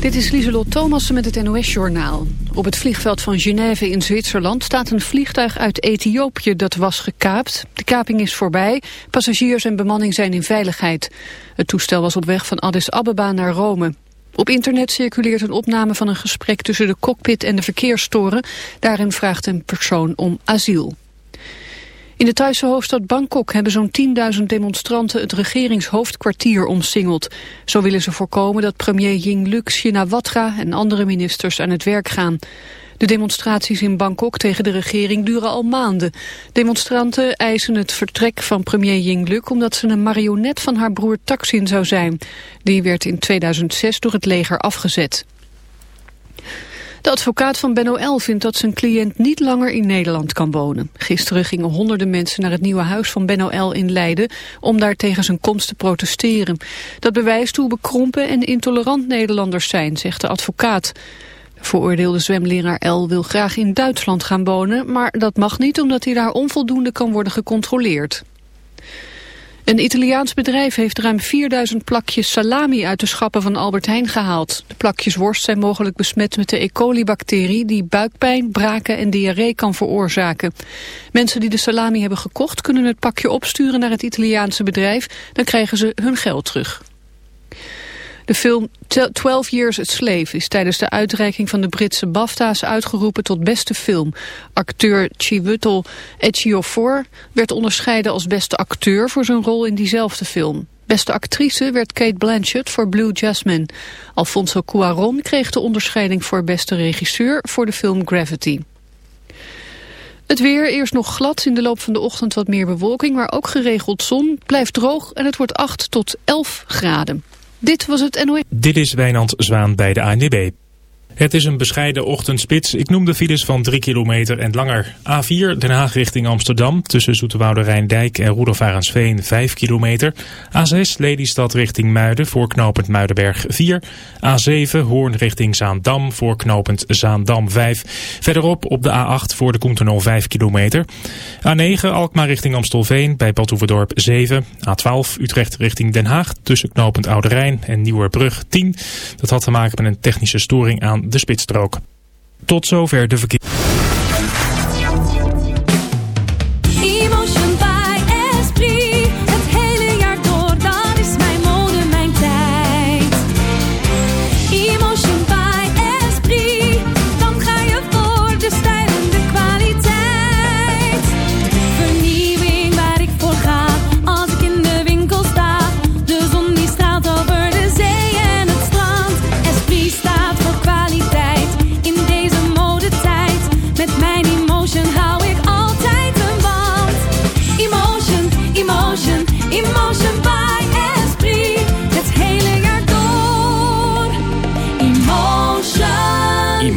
Dit is Lieselot Thomassen met het NOS-journaal. Op het vliegveld van Genève in Zwitserland staat een vliegtuig uit Ethiopië dat was gekaapt. De kaping is voorbij, passagiers en bemanning zijn in veiligheid. Het toestel was op weg van Addis Abeba naar Rome. Op internet circuleert een opname van een gesprek tussen de cockpit en de verkeerstoren. Daarin vraagt een persoon om asiel. In de Thaise hoofdstad Bangkok hebben zo'n 10.000 demonstranten het regeringshoofdkwartier omsingeld. Zo willen ze voorkomen dat premier Yingluck Shinawatra en andere ministers aan het werk gaan. De demonstraties in Bangkok tegen de regering duren al maanden. Demonstranten eisen het vertrek van premier Yingluck omdat ze een marionet van haar broer Taksin zou zijn. Die werd in 2006 door het leger afgezet. De advocaat van Ben OL vindt dat zijn cliënt niet langer in Nederland kan wonen. Gisteren gingen honderden mensen naar het nieuwe huis van Ben OL in Leiden om daar tegen zijn komst te protesteren. Dat bewijst hoe bekrompen en intolerant Nederlanders zijn, zegt de advocaat. De veroordeelde zwemleraar L wil graag in Duitsland gaan wonen, maar dat mag niet omdat hij daar onvoldoende kan worden gecontroleerd. Een Italiaans bedrijf heeft ruim 4000 plakjes salami uit de schappen van Albert Heijn gehaald. De plakjes worst zijn mogelijk besmet met de E. coli-bacterie die buikpijn, braken en diarree kan veroorzaken. Mensen die de salami hebben gekocht kunnen het pakje opsturen naar het Italiaanse bedrijf. Dan krijgen ze hun geld terug. De film 12 Years a Slave is tijdens de uitreiking van de Britse BAFTA's uitgeroepen tot beste film. Acteur Chiwetel Ejiofor werd onderscheiden als beste acteur voor zijn rol in diezelfde film. Beste actrice werd Kate Blanchett voor Blue Jasmine. Alfonso Cuarón kreeg de onderscheiding voor beste regisseur voor de film Gravity. Het weer, eerst nog glad, in de loop van de ochtend wat meer bewolking, maar ook geregeld zon. Blijft droog en het wordt 8 tot 11 graden. Dit was het NOE. Dit is Wijnand Zwaan bij de ANWB. Het is een bescheiden ochtendspits. Ik noem de files van 3 kilometer en langer. A4 Den Haag richting Amsterdam tussen Zoeterwoude Rijndijk en Roelof 5 kilometer. A6 Lelystad richting Muiden voor knooppunt Muidenberg 4. A7 Hoorn richting Zaandam voor knooppunt Zaandam 5. Verderop op de A8 voor de Koentunnel 5 kilometer. A9 Alkmaar richting Amstelveen bij Badhoevedorp 7. A12 Utrecht richting Den Haag tussen knooppunt Oude Rijn en Nieuwerbrug 10. Dat had te maken met een technische storing aan de spitsstrook. Tot zover de verkeer.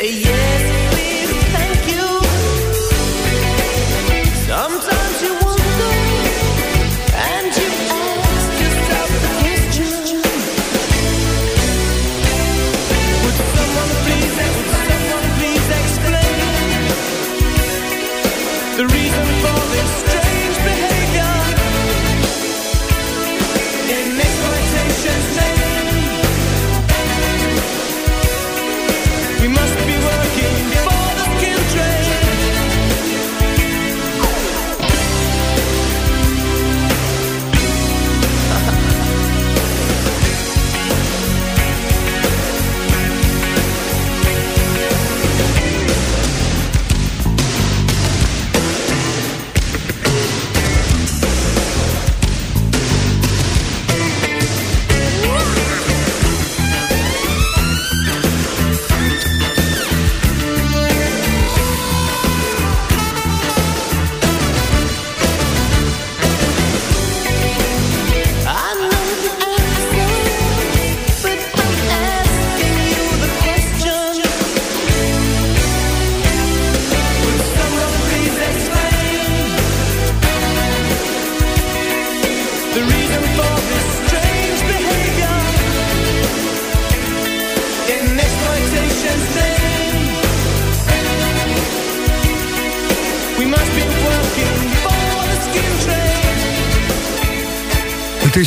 say yeah.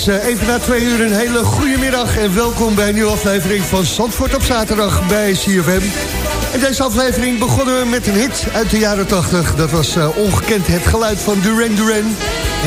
Is uh, even na twee uur een hele goede middag... en welkom bij een nieuwe aflevering van Zandvoort op zaterdag bij CFM. En deze aflevering begonnen we met een hit uit de jaren 80. Dat was uh, ongekend het geluid van Duran Duran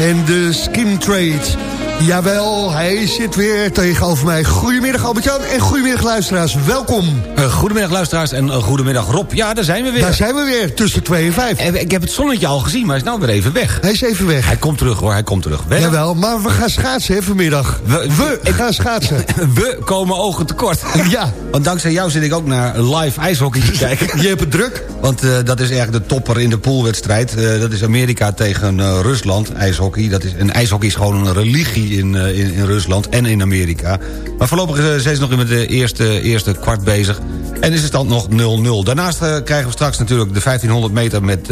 en de Skin Trade. Jawel, hij zit weer tegenover mij. Goedemiddag Albert-Jan en goedemiddag luisteraars. Welkom. Uh, goedemiddag luisteraars en uh, goedemiddag Rob. Ja, daar zijn we weer. Daar zijn we weer, tussen 2 en 5. En, ik heb het zonnetje al gezien, maar hij is nou weer even weg. Hij is even weg. Hij komt terug hoor, hij komt terug. Wel, Jawel, maar we gaan schaatsen hè, vanmiddag. We, we gaan schaatsen. we komen ogen tekort. ja. Want dankzij jou zit ik ook naar live ijshockey te kijken. Je hebt het druk. Want dat is eigenlijk de topper in de poolwedstrijd. dat is Amerika tegen Rusland, ijshockey. Dat is, en ijshockey is gewoon een religie In, eh, in, in Rusland en in Amerika. Maar voorlopig eh, zijn ze nog met de eerste, eerste kwart bezig. En is de stand nog 0-0. Daarnaast eh, krijgen we straks natuurlijk de 1500 meter met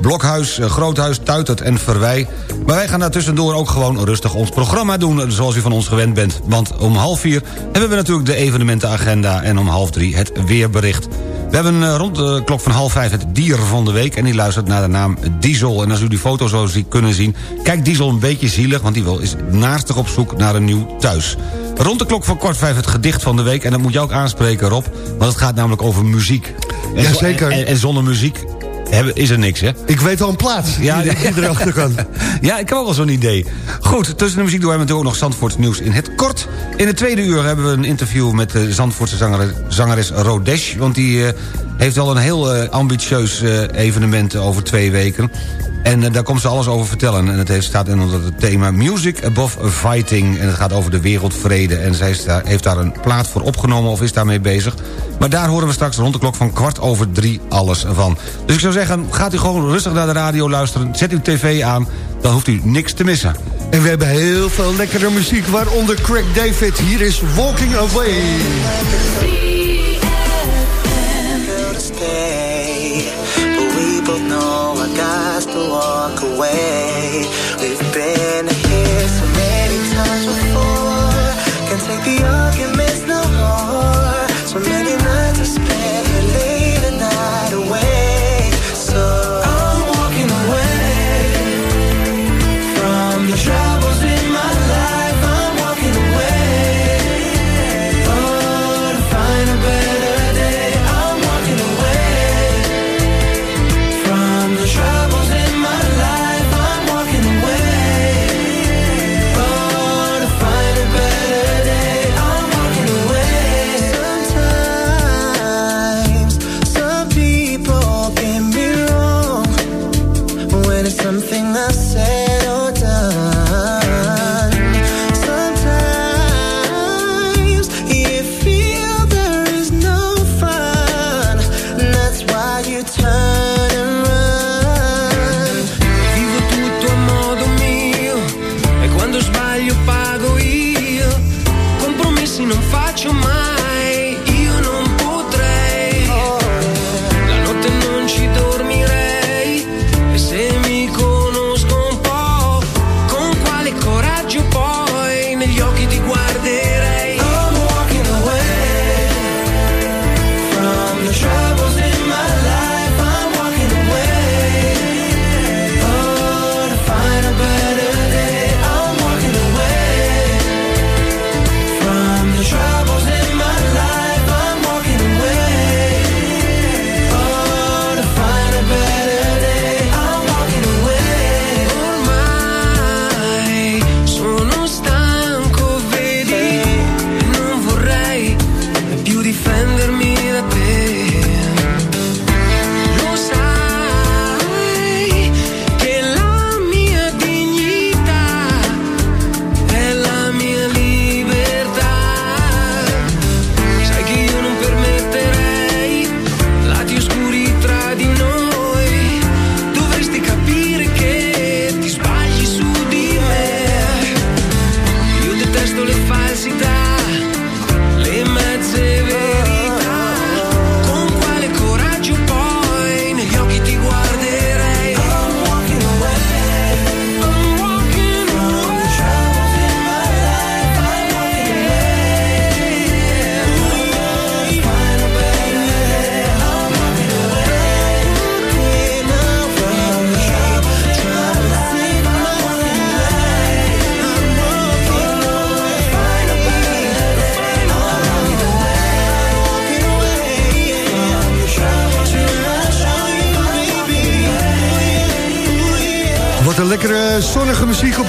Blokhuis, Groothuis, Tuitert en Verwij. Maar wij gaan daar tussendoor ook gewoon rustig ons programma doen... zoals u van ons gewend bent. Want om half vier hebben we natuurlijk de evenementenagenda... en om half drie het weerbericht. We hebben rond de klok van half vijf het dier van de week... en die luistert naar de naam Diesel. En als u die foto zo zie- kunnen zien... kijkt Diesel een beetje zielig... want die wil is naastig op zoek naar een nieuw thuis. Rond de klok van kwart vijf het gedicht van de week... en dat moet je ook aanspreken, Rob... want het gaat namelijk over muziek. En, Jazeker. En, en zonder muziek hebben, is er niks, hè? Ik weet al een plaats Ja, die, die erachter kan. Ja, ik heb ook wel zo'n idee. Goed, tussen de muziek hebben we natuurlijk ook nog Zandvoorts nieuws in het kort. In het tweede uur hebben we een interview met de Zandvoortse zangeres, zangeres Rodesh. Want die eh, heeft al een heel eh, ambitieus eh, evenement over twee weken. En eh, daar komt ze alles over vertellen. En het staat onder het thema Music Above Fighting. En het gaat over de wereldvrede. En zij heeft daar een plaat voor opgenomen of is daarmee bezig. Maar daar horen we straks rond de klok van kwart over drie alles van. Dus ik zou zeggen, gaat u gewoon rustig naar de radio luisteren. Zet uw tv aan, dan hoeft u niks te missen. En we hebben heel veel lekkere muziek, waaronder Craig David. Hier is Walking Away.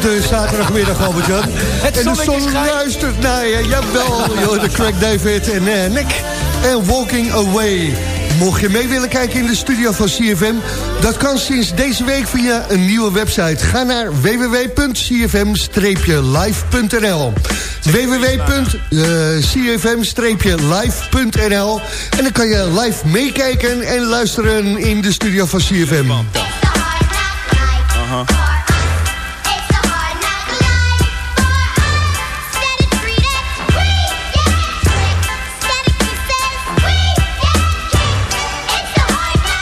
Op de zaterdagmiddag, Albert-Jan. En de zon luistert naar je. Jawel, joh, de Craig David en uh, Nick. En Walking Away. Mocht je mee willen kijken in de studio van CFM... dat kan sinds deze week via een nieuwe website. Ga naar www.cfm-live.nl www.cfm-live.nl En dan kan je live meekijken en luisteren in de studio van CFM.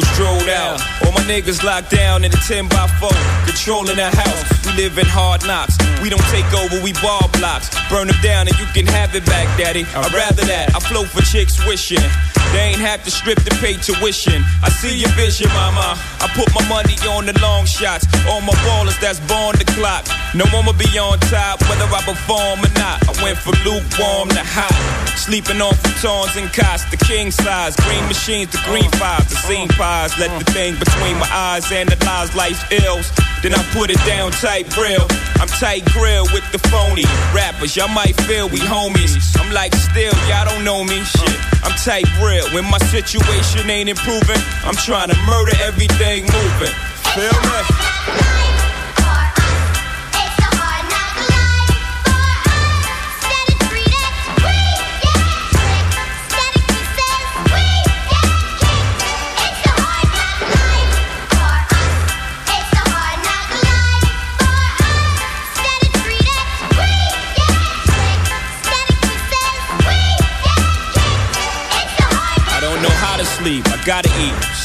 For out. All my niggas locked down in a 10 by 4, controlling the house. Live in hard knocks. We don't take over, we ball blocks. Burn them down and you can have it back, daddy. I'd rather that. I flow for chicks wishing. They ain't have to strip to pay tuition. I see your vision, mama. I put my money on the long shots. All my ballers that's born the clock. No one will be on top, whether I perform or not. I went from lukewarm to hot. Sleeping on futons and cots, the king size. Green machines, the green oh. fives, the scene pies. Let oh. the thing between my eyes analyze life's ills. Then I put it down tight grill. I'm tight grill with the phony rappers. Y'all might feel we homies. I'm like still, y'all don't know me. Shit, I'm tight real. When my situation ain't improving, I'm trying to murder everything moving. Feel me?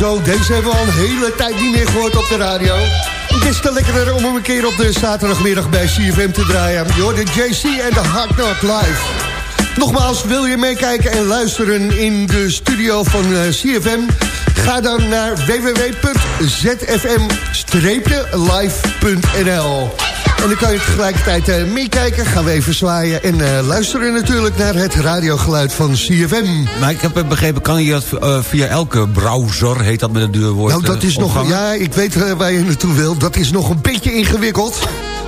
Zo, deze hebben we al een hele tijd niet meer gehoord op de radio. Het is te lekkerder om hem een keer op de zaterdagmiddag bij CFM te draaien. Hoort de JC en de Hard Knock Live. Nogmaals, wil je meekijken en luisteren in de studio van eh, CFM? Ga dan naar www.zfm-live.nl En dan kan je tegelijkertijd eh, meekijken, gaan we even zwaaien... en eh, luisteren natuurlijk naar het radiogeluid van CFM. Maar ik heb begrepen, kan je dat eh, via elke browser, heet dat met een duur woord, Nou, dat is nog... Ja, ik weet waar je naartoe wil. Dat is nog een beetje ingewikkeld.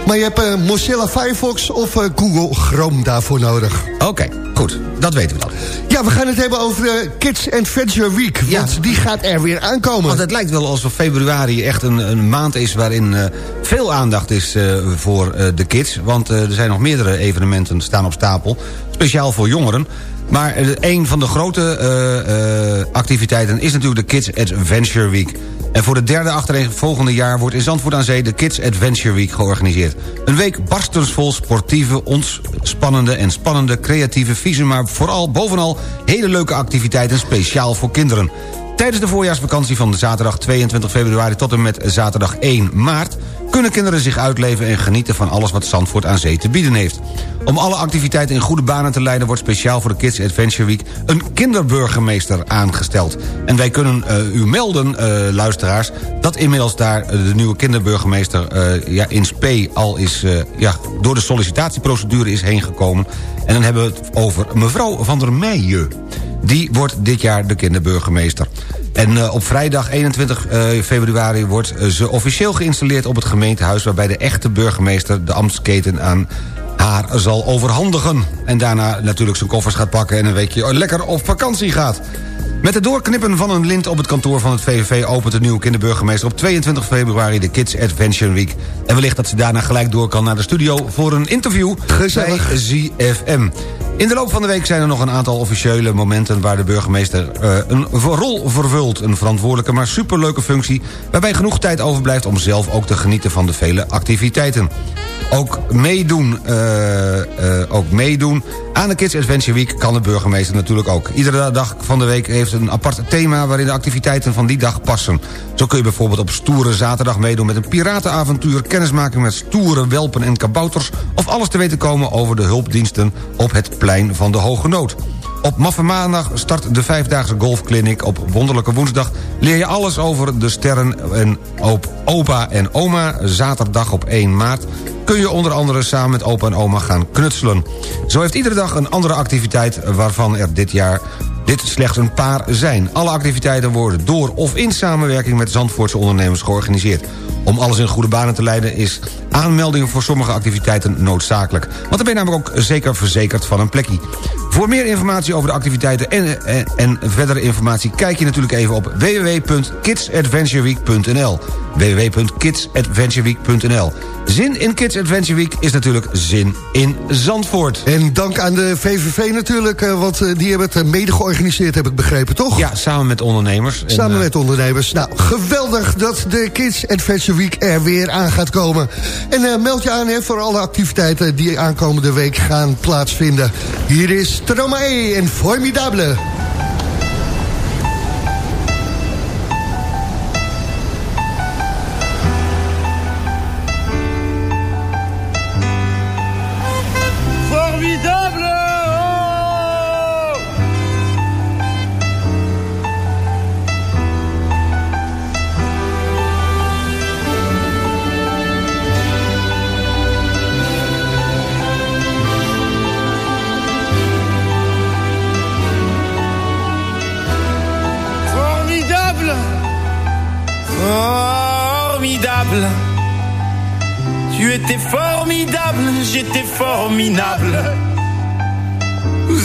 Maar je hebt eh, Mozilla Firefox of eh, Google Chrome daarvoor nodig. Oké, goed. Dat weten we dan. Ja, we gaan het hebben over de Kids Adventure Week. Ja. Want die gaat er weer aankomen. Want het lijkt wel alsof februari echt een, een maand is... waarin eh, veel aandacht is eh, voor eh, de kids. Want eh, er zijn nog meerdere evenementen staan op stapel. Speciaal voor jongeren. Maar eh, een van de grote eh, eh, activiteiten is natuurlijk de Kids Adventure Week. En voor de derde achtereenvolgende jaar wordt in Zandvoort aan Zee... de Kids Adventure Week georganiseerd. Een week barstensvol sportieve, ontspannende en spannende... creatieve, vieze, maar vooral bovenal hele leuke activiteiten... speciaal voor kinderen. Tijdens de voorjaarsvakantie van zaterdag 22 februari tot en met zaterdag 1 maart... kunnen kinderen zich uitleven en genieten van alles wat Zandvoort aan zee te bieden heeft. Om alle activiteiten in goede banen te leiden... wordt speciaal voor de Kids Adventure Week een kinderburgemeester aangesteld. En wij kunnen eh, u melden, eh, luisteraars... dat inmiddels daar eh, de nieuwe kinderburgemeester ja, in spe al is... ja, door de sollicitatieprocedure is heen gekomen. En dan hebben we het over mevrouw van der Meijen. Die wordt dit jaar de kinderburgemeester. En uh, op vrijdag 21 uh, februari wordt uh, ze officieel geïnstalleerd op het gemeentehuis... waarbij de echte burgemeester de ambtsketen aan haar zal overhandigen. En daarna natuurlijk zijn koffers gaat pakken en een weekje lekker op vakantie gaat. Met het doorknippen van een lint op het kantoor van het VVV... opent de nieuwe kinderburgemeester op 22 februari de Kids Adventure Week. En wellicht dat ze daarna gelijk door kan naar de studio... voor een interview Gezellig. bij ZFM. In de loop van de week zijn er nog een aantal officiële momenten... waar de burgemeester eh, een rol vervult. Een verantwoordelijke, maar superleuke functie... waarbij genoeg tijd overblijft om zelf ook te genieten van de vele activiteiten. Ook meedoen, eh, ook meedoen aan de Kids Adventure Week kan de burgemeester natuurlijk ook. Iedere dag van de week heeft een apart thema... waarin de activiteiten van die dag passen. Zo kun je bijvoorbeeld op stoere zaterdag meedoen met een piratenavontuur... kennismaking met stoere welpen en kabouters... of alles te weten komen over de hulpdiensten op het plein van de Hoge Nood. Op Maffe Maandag start de vijfdaagse golfclinic. Op Wonderlijke Woensdag leer je alles over de sterren en op opa en oma. Zaterdag op 1 maart kun je onder andere samen met opa en oma gaan knutselen. Zo heeft iedere dag een andere activiteit waarvan er dit jaar dit slechts een paar zijn. Alle activiteiten worden door of in samenwerking met Zandvoortse ondernemers georganiseerd. Om alles in goede banen te leiden is aanmelding voor sommige activiteiten noodzakelijk. Want dan ben je namelijk ook zeker verzekerd van een plekje. Voor meer informatie over de activiteiten en, en, en verdere informatie... kijk je natuurlijk even op www.kidsadventureweek.nl www.kidsadventureweek.nl Zin in Kids Adventure Week is natuurlijk zin in Zandvoort. En dank aan de VVV natuurlijk, eh, want eh, die hebben het eh, mede georganiseerd, heb ik begrepen, toch? Ja, samen met ondernemers. En, Samen met ondernemers. Nou, geweldig dat de Kids Adventure Week er weer aan gaat komen. En meld je aan hè, voor alle activiteiten die aankomende week gaan plaatsvinden. Hier is Tromae en. Formidable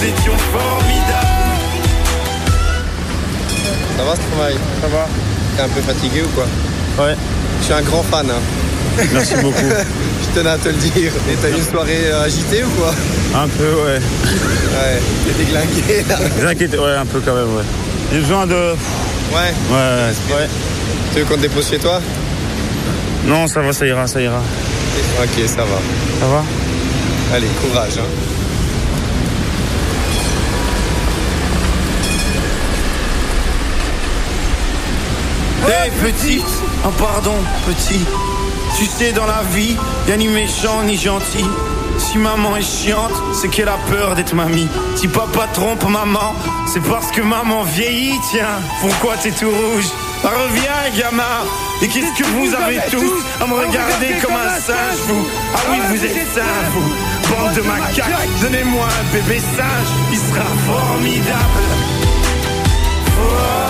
Nous étions formidables Ça va ce travail Ça va. T'es un peu fatigué ou quoi Ouais. Je suis un grand fan. hein. Merci beaucoup. Je tenais à te le dire. Et t'as eu une soirée euh, agitée ou quoi Un peu, ouais. Ouais, t'es déglingué là. T'inquiète, ouais, un peu quand même, ouais. J'ai besoin de... Ouais. Ouais, ouais, ouais. Tu veux qu'on te dépose chez toi Non, ça va, ça ira, ça ira. Ok, ça va. Ça va Allez, courage. Hein. Hey petite, oh pardon petit Tu sais dans la vie, y'a ni méchant ni gentil Si maman est chiante, c'est qu'elle a peur d'être mamie. Si papa trompe maman, c'est parce que maman vieillit, tiens. Pourquoi t'es tout rouge? Bah, Reviens, gamin. Et qu'est-ce que vous avez tous à me regarder comme un singe, vous Ah oui, vous êtes singe, vous. Bande de macaques, donnez-moi un bébé singe. Il sera formidable. Formidable.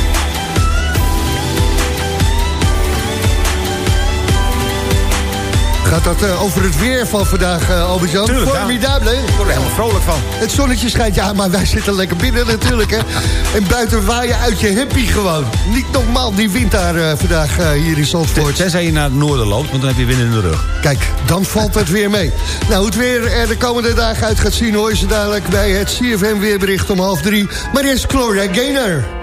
Gaat dat eh, over het weer van vandaag, eh Albert-Jan? Ja. Formidabel? Ik word er helemaal vrolijk van. Het zonnetje schijnt, ja, maar wij zitten lekker binnen natuurlijk, hè? En buiten waaien uit je happy gewoon. Niet normaal, die wind daar eh, vandaag hier in Zandvoort. Tenzij je naar het noorden loopt, want dan heb je wind in de rug. Kijk, dan valt het weer mee. Nou, hoe het weer er de komende dagen uit gaat zien... hoor je ze dadelijk bij het CFM weerbericht om half drie. Maar eerst Gloria Gaynor.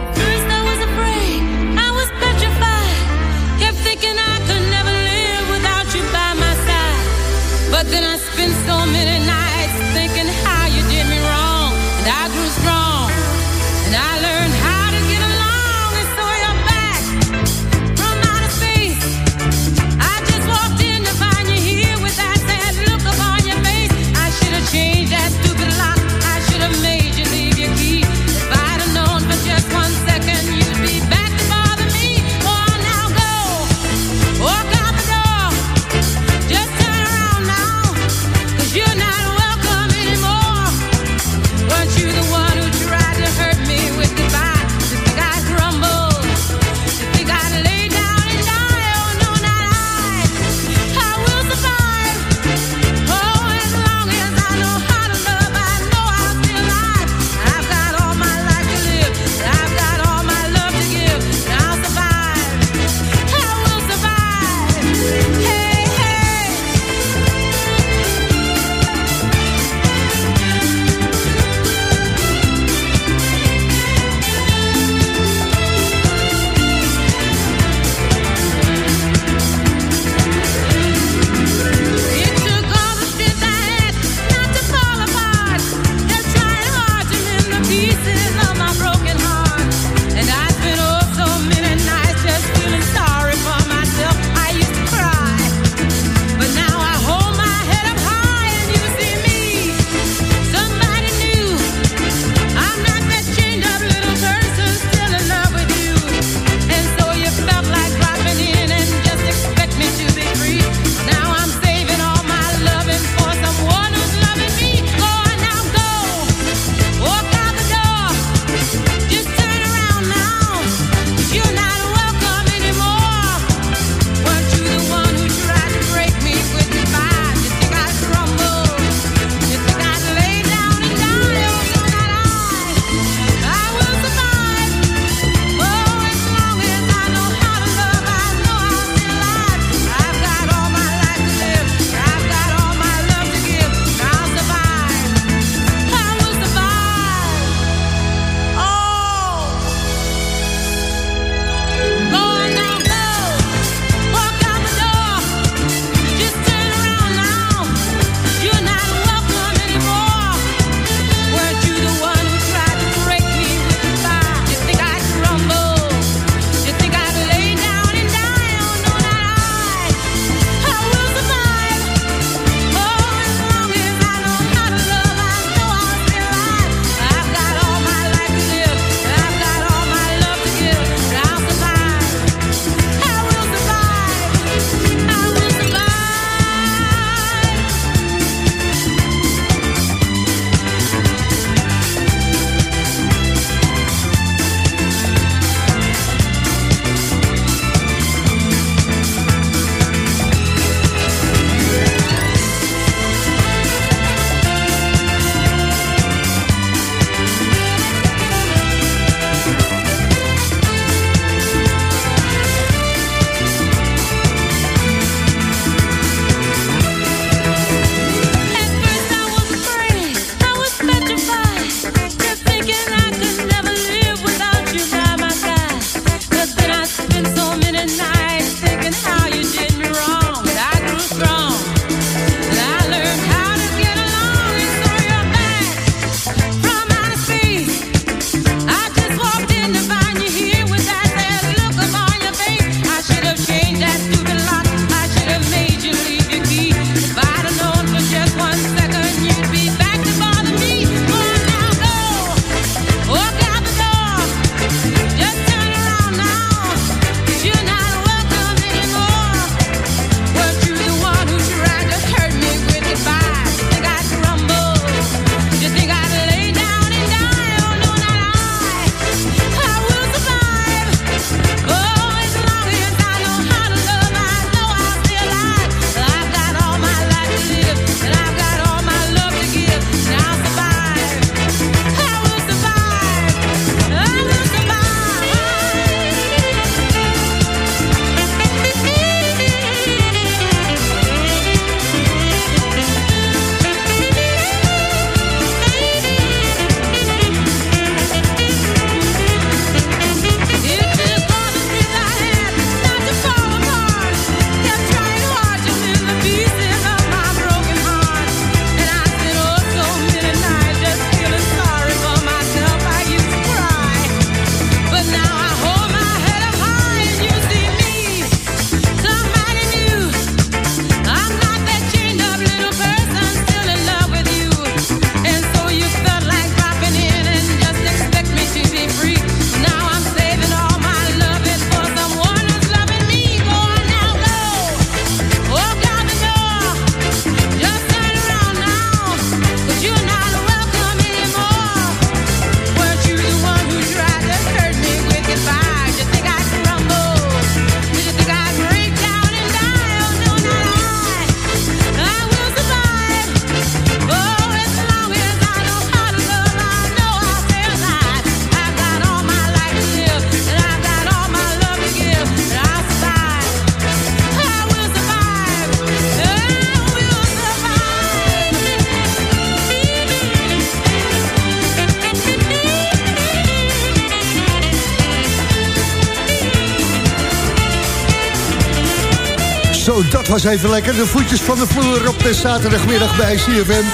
Was even lekker. De voetjes van de vloer op de zaterdagmiddag bij CFM.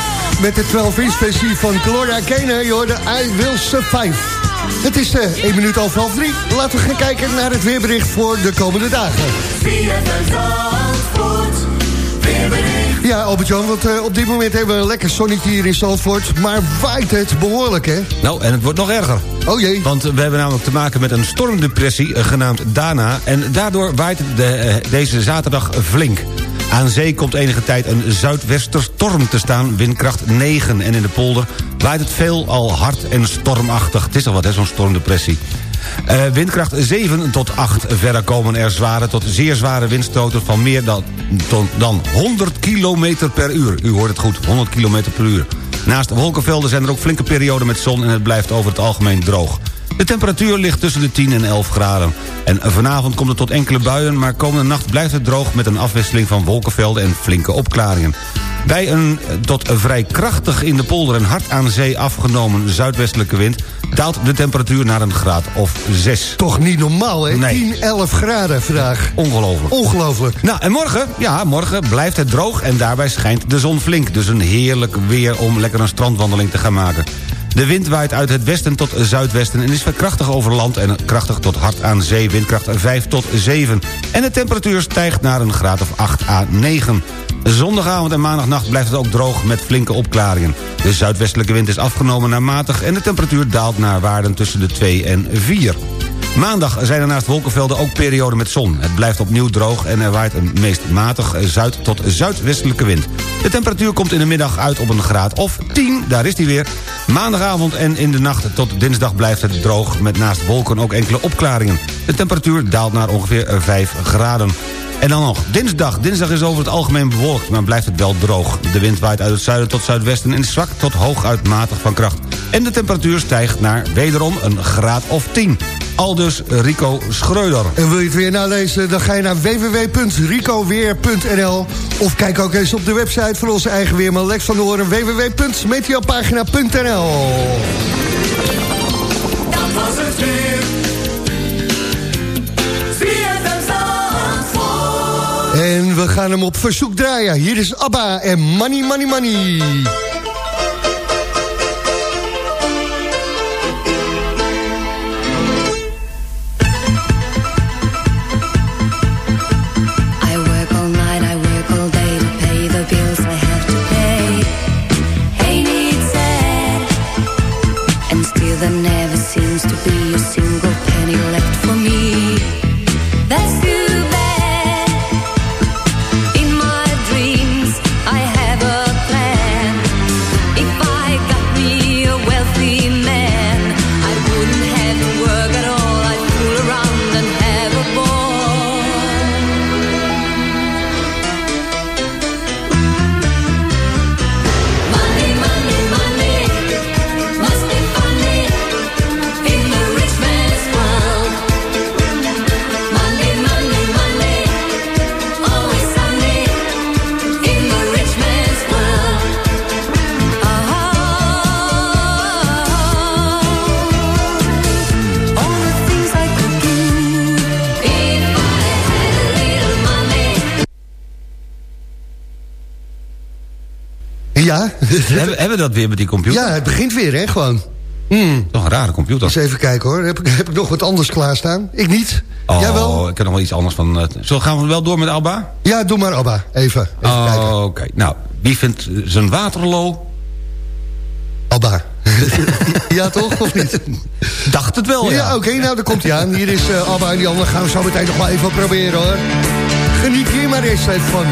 Met de 12-inch versie van Gloria Gaynor. Je hoorde I Will Survive. Het is eh 1 minuut over half drie. Laten we gaan kijken naar het weerbericht voor de komende dagen. Ja, Albert-Jan, want eh, op dit moment hebben we een lekker zonnetje hier in Zandvoort. Maar waait het behoorlijk, hè? Nou, en het wordt nog erger. Oh jee. Want we hebben namelijk te maken met een stormdepressie eh, genaamd Dana. En daardoor waait het de, eh, deze zaterdag flink. Aan zee komt enige tijd een zuidwesterstorm te staan, windkracht 9. En in de polder waait het veel al hard en stormachtig. Het is al wat, hè, zo'n stormdepressie. Eh, windkracht 7 tot 8. Verder komen er zware tot zeer zware windstoten van meer dan, dan 100 km per uur. U hoort het goed, 100 km per uur. Naast wolkenvelden zijn er ook flinke perioden met zon... en het blijft over het algemeen droog. De temperatuur ligt tussen de 10 en 11 graden. En vanavond komt het tot enkele buien... maar komende nacht blijft het droog met een afwisseling van wolkenvelden en flinke opklaringen. Bij een tot vrij krachtig in de polder en hard aan zee afgenomen zuidwestelijke wind... daalt de temperatuur naar een graad of 6. Toch niet normaal, hè? Nee. 10, 11 graden vandaag. Ongelooflijk. Ongelooflijk. Nou, en morgen, ja, morgen blijft het droog en daarbij schijnt de zon flink. Dus een heerlijk weer om lekker een strandwandeling te gaan maken. De wind waait uit het westen tot zuidwesten en is krachtig over land... en krachtig tot hard aan zee, windkracht 5 tot 7. En de temperatuur stijgt naar een graad of 8 à 9. Zondagavond en maandagnacht blijft het ook droog met flinke opklaringen. De zuidwestelijke wind is afgenomen naar matig... en de temperatuur daalt naar waarden tussen de 2 en 4. Maandag zijn er naast wolkenvelden ook perioden met zon. Het blijft opnieuw droog en er waait een meest matig zuid- tot zuidwestelijke wind. De temperatuur komt in de middag uit op een graad of 10, daar is die weer. Maandagavond en in de nacht tot dinsdag blijft het droog... met naast wolken ook enkele opklaringen. De temperatuur daalt naar ongeveer 5 graden. En dan nog dinsdag. Dinsdag is over het algemeen bewolkt, maar blijft het wel droog. De wind waait uit het zuiden tot zuidwesten en is zwak tot hooguit matig van kracht. En de temperatuur stijgt naar wederom een graad of 10. Aldus Rico Schreuder. En wil je het weer nalezen, dan ga je naar www.ricoweer.nl of kijk ook eens op de website van onze eigen weerman Lex van de Hoorn, www.meteopagina.nl Dat was het weer. En we gaan hem op verzoek draaien. Hier is ABBA en Money, Money, Money. Hebben, hebben we dat weer met die computer? ja, het begint weer, hè, gewoon. Hmm. Toch een rare computer. Eens even kijken, hoor. Heb ik, heb ik nog wat anders klaarstaan? Ik niet. Oh, Jij wel? ik heb nog wel iets anders van... eh, Zullen gaan we wel door met Alba? Ja, doe maar ABBA. Even, even kijken. Oh, oké. Nou, wie vindt zijn waterloo? ABBA. ja, toch? Of niet? Dacht het wel, ja. Ja, oké, nou, daar komt hij aan. Hier is eh ABBA en die andere gaan we zo meteen nog wel even proberen, hoor. Geniet hier maar eens even van.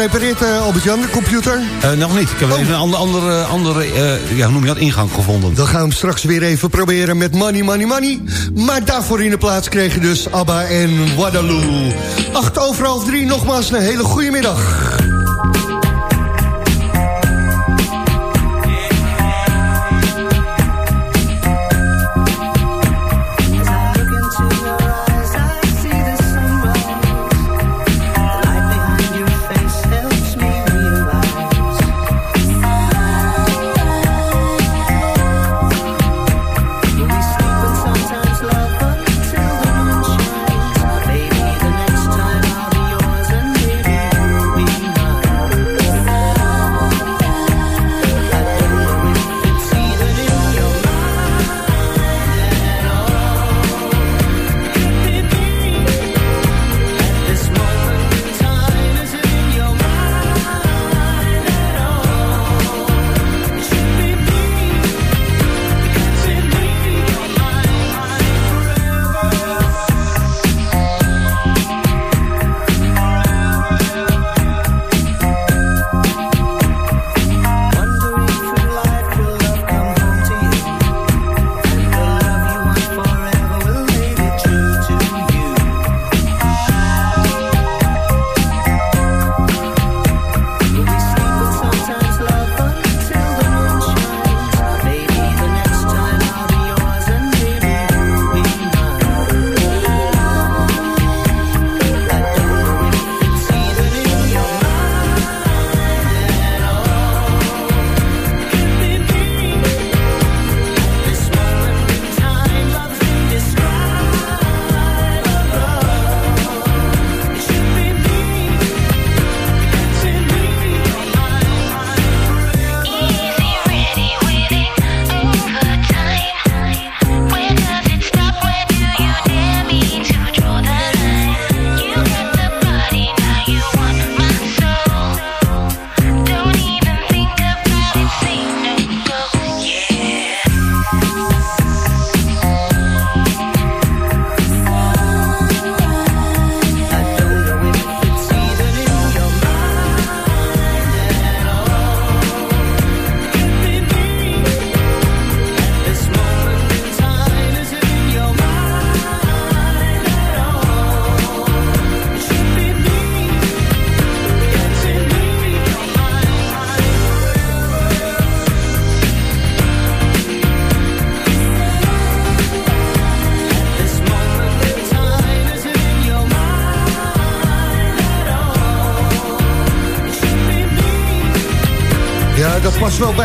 Gerepareerd, uh, Albert-Jan, de computer? Uh, nog niet. Ik heb even een andere, andere, andere uh, ja, hoe noem je dat, ingang gevonden. Dan gaan we hem straks weer even proberen met Money, Money, Money. Maar daarvoor in de plaats kreeg je dus ABBA en Waterloo. Acht over half drie, nogmaals een hele goede middag.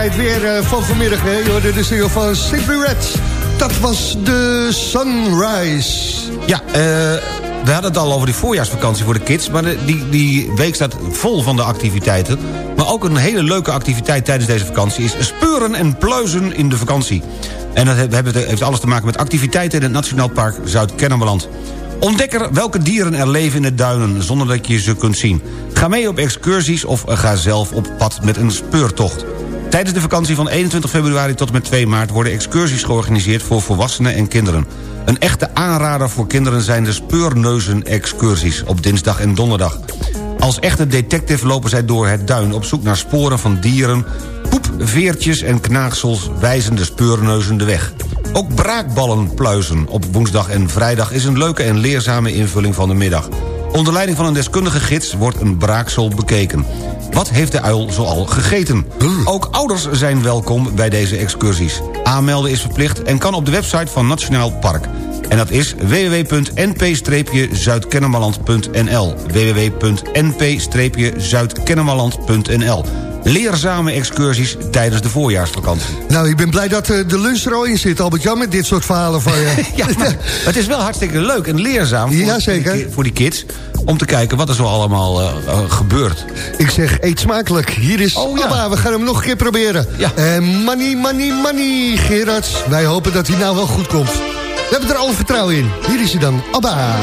Het weer uh, van vanmiddag. Hè? Je de single van Simply. Dat was de Sunrise. Ja, uh, we hadden het al over die voorjaarsvakantie voor de kids... maar die, die week staat vol van de activiteiten. Maar ook een hele leuke activiteit tijdens deze vakantie... is speuren en pluizen in de vakantie. En dat heeft alles te maken met activiteiten... in het Nationaal Park Zuid-Kennemerland. Ontdek welke dieren er leven in de duinen... zonder dat je ze kunt zien. Ga mee op excursies of ga zelf op pad met een speurtocht. Tijdens de vakantie van 21 februari tot en met 2 maart... worden excursies georganiseerd voor volwassenen en kinderen. Een echte aanrader voor kinderen zijn de speurneuzen-excursies... op dinsdag en donderdag. Als echte detective lopen zij door het duin... op zoek naar sporen van dieren, poep, veertjes en knaagsels... wijzen de speurneuzen de weg. Ook braakballen pluizen op woensdag en vrijdag... is een leuke en leerzame invulling van de middag. Onder leiding van een deskundige gids wordt een braaksel bekeken. Wat heeft de uil zoal gegeten? Ook ouders zijn welkom bij deze excursies. Aanmelden is verplicht en kan op de website van Nationaal Park. En dat is www.np-zuidkennemerland.nl www.np-zuidkennemerland.nl Leerzame excursies tijdens de voorjaarsvakantie. Nou, ik ben blij dat uh, de lunch er al in zit, Albert-Jan, met dit soort verhalen van je. ja, maar het is wel hartstikke leuk en leerzaam voor, ja, zeker. Voor, die, voor die kids om te kijken wat er zo allemaal uh, uh, gebeurt. Ik zeg, eet smakelijk. Hier is oh, ja. Abba, we gaan hem nog een keer proberen. Ja. En money, money, money, Gerard. Wij hopen dat hij nou wel goed komt. We hebben er alle vertrouwen in. Hier is hij dan, Abba.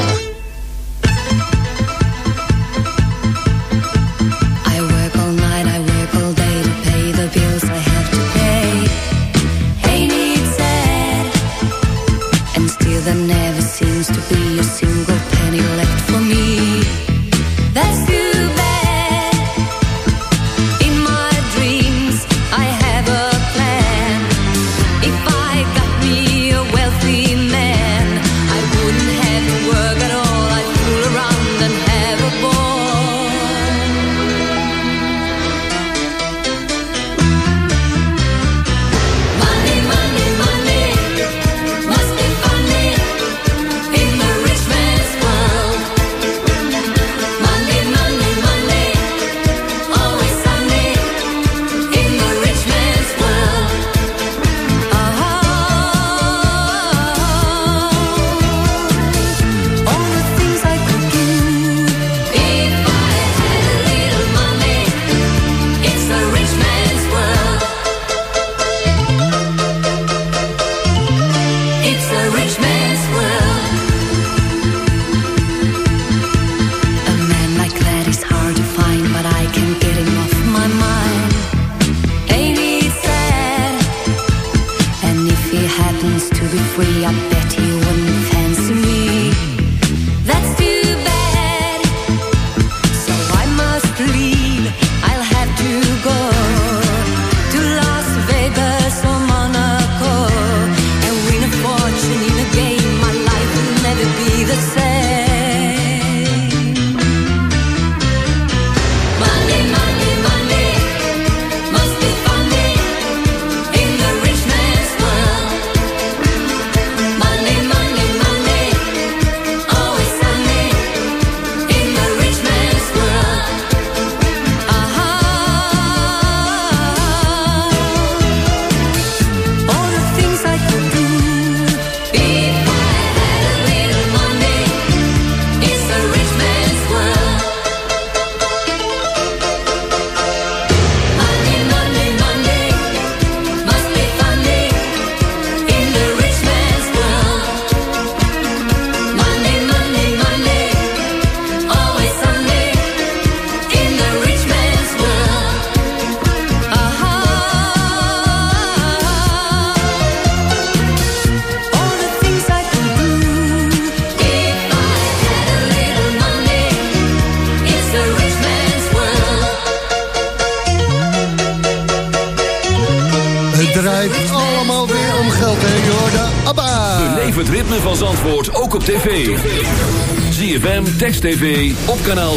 a rich man.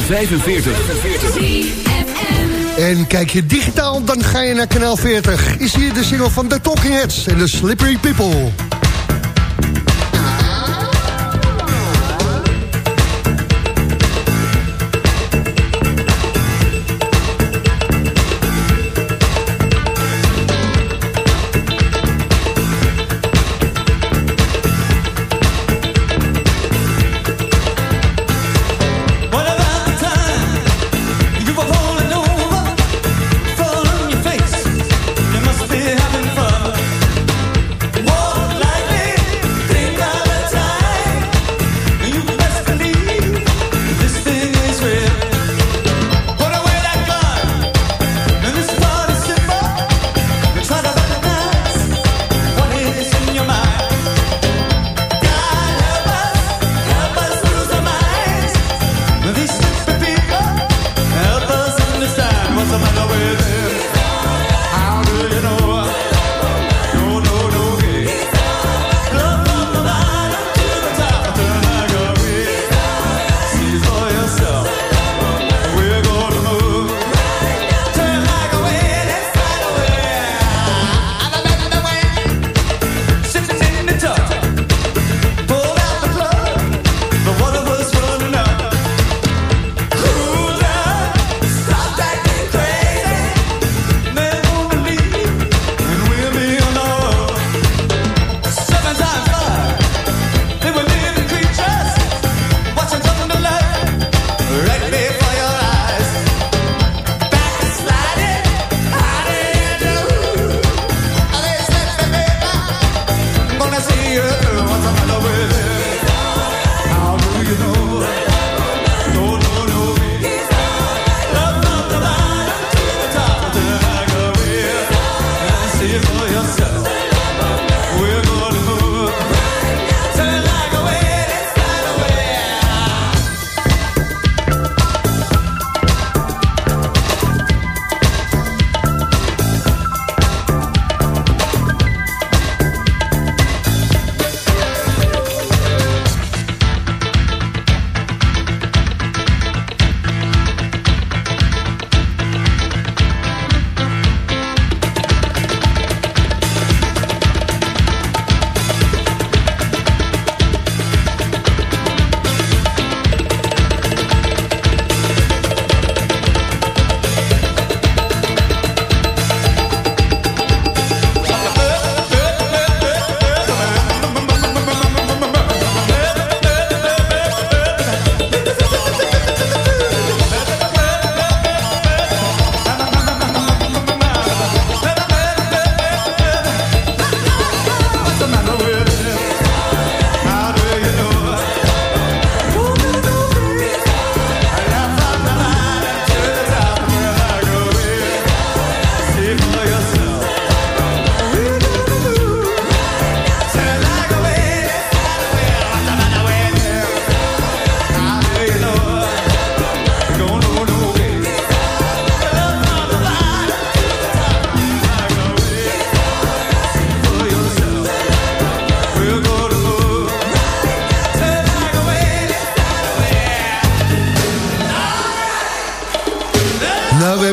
45. En kijk je digitaal, dan ga je naar kanaal 40. Is hier de single van The Talking Heads en de Slippery People.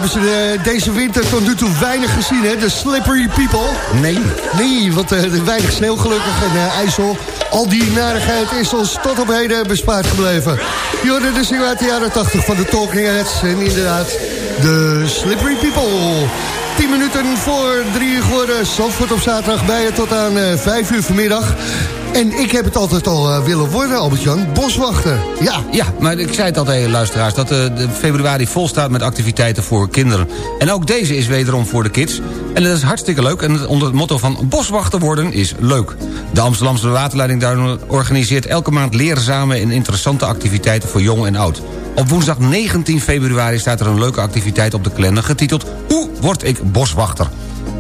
Ze eh, deze winter tot nu toe weinig gezien, hè? De slippery people. Nee. Nee, want eh, weinig sneeuw gelukkig en ijsel. Al die narigheid is ons tot op heden bespaard gebleven. Je hoorde de single uit de jaren 80 van de Talking Heads. En inderdaad, de slippery people. 10 minuten voor drie uur geworden. Zandvoort op zaterdag bij je tot aan eh 5 uur vanmiddag. En ik heb het altijd al eh, willen worden, Albert-Jan. Boswachter. Ja. Ja, maar ik zei het al tegen luisteraars... dat eh, de februari vol staat met activiteiten voor kinderen. En ook deze is wederom voor de kids. En dat is hartstikke leuk. En onder het motto van boswachter worden is leuk. De Amsterdamse Waterleiding organiseert elke maand leerzame... en interessante activiteiten voor jong en oud. Op woensdag 19 februari staat er een leuke activiteit op de kalender... getiteld Hoe word ik boswachter?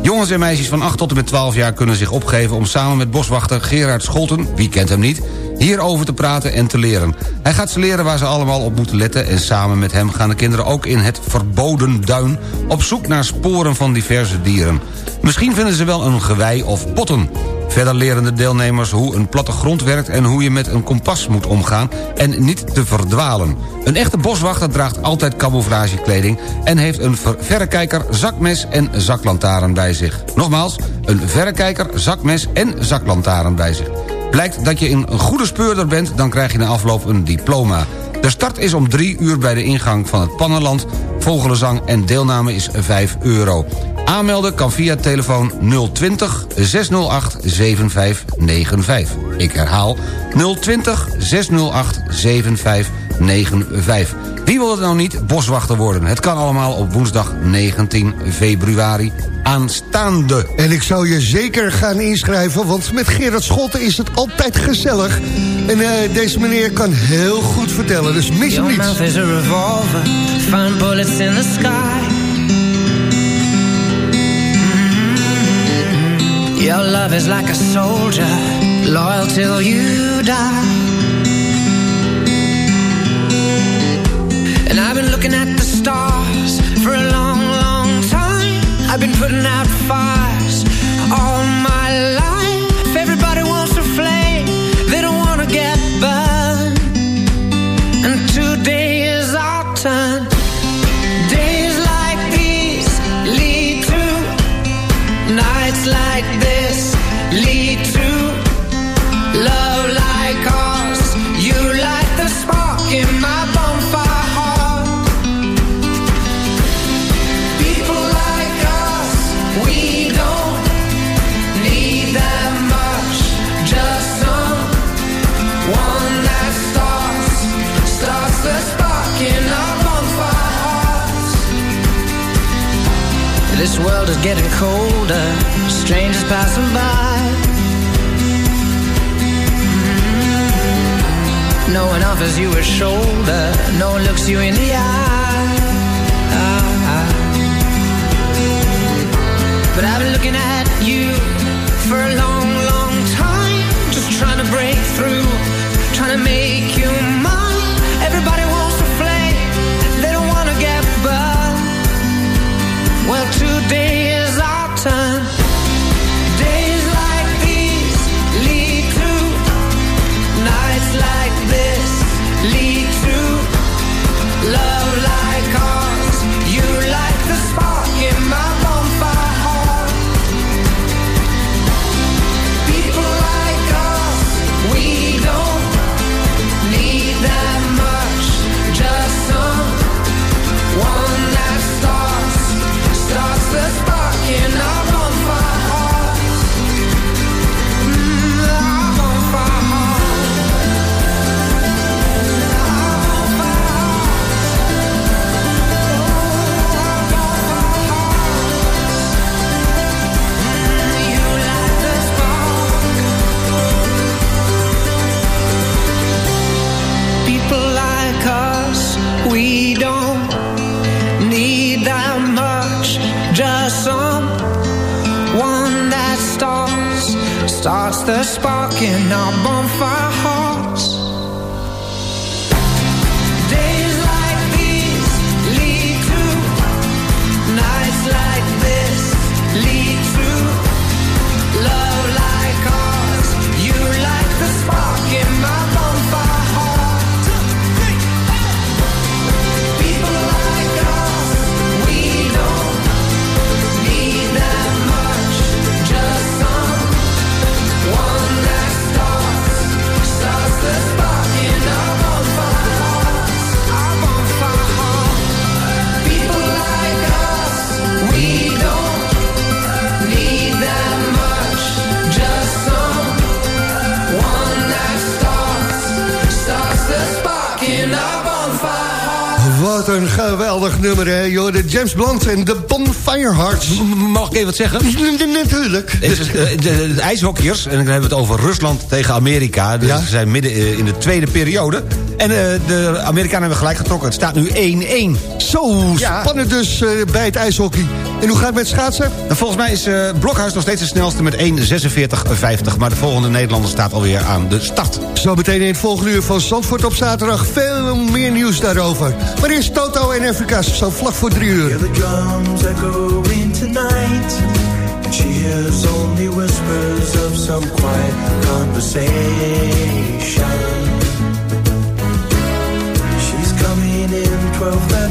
Jongens en meisjes van 8 tot en met 12 jaar kunnen zich opgeven... om samen met boswachter Gerard Scholten, wie kent hem niet... hierover te praten en te leren. Hij gaat ze leren waar ze allemaal op moeten letten... en samen met hem gaan de kinderen ook in het verboden duin... op zoek naar sporen van diverse dieren. Misschien vinden ze wel een gewei of potten. Verder leren de deelnemers hoe een plattegrond werkt... en hoe je met een kompas moet omgaan en niet te verdwalen. Een echte boswachter draagt altijd camouflagekleding... en heeft een ver- verrekijker, zakmes en zaklantaarn bij zich. Nogmaals, een verrekijker, zakmes en zaklantaarn bij zich. Blijkt dat je een goede speurder bent, dan krijg je na afloop een diploma. De start is om 3 uur bij de ingang van het Pannenland. Vogelenzang en deelname is 5 euro. Aanmelden kan via telefoon 020 608 7595. Ik herhaal 020 608 7595. Wie wil het nou niet boswachter worden? Het kan allemaal op woensdag 19 februari aanstaande. En ik zou je zeker gaan inschrijven, want met Gerard Schotten is het altijd gezellig. En eh, deze meneer kan heel goed vertellen, dus mis hem Your niet. mouth is a revolver, find bullets in the sky. Mm-hmm. Your love is like a soldier, loyal till you die. And I've been looking at the stars for a long, long time. I've been putting out fires getting colder, strangers passing by. No one offers you a shoulder, no one looks you in the eye. But I've been looking at you for a long, James Blunt en de Bonfire Hearts. Mag ik even wat zeggen? Natuurlijk. Eh, de, de, de ijshockeyers, en dan hebben we het over Rusland tegen Amerika. Dus Ze zijn midden eh, in de tweede periode. En eh, de Amerikanen hebben gelijk getrokken. Het staat nu 1-1. Zo, spannend dus eh, bij het ijshockey. En hoe gaat het met schaatsen? Nou, volgens mij is eh, Blokhuis nog steeds de snelste met 1.46.50. Maar de volgende Nederlander staat alweer aan de start. Zo meteen in het volgende uur van Zandvoort op zaterdag. Veel meer nieuws daarover. Maar eerst Toto en Afrika's, zo vlak voor drie uur. the drums echoing tonight. And she hears only whispers of some quiet conversation.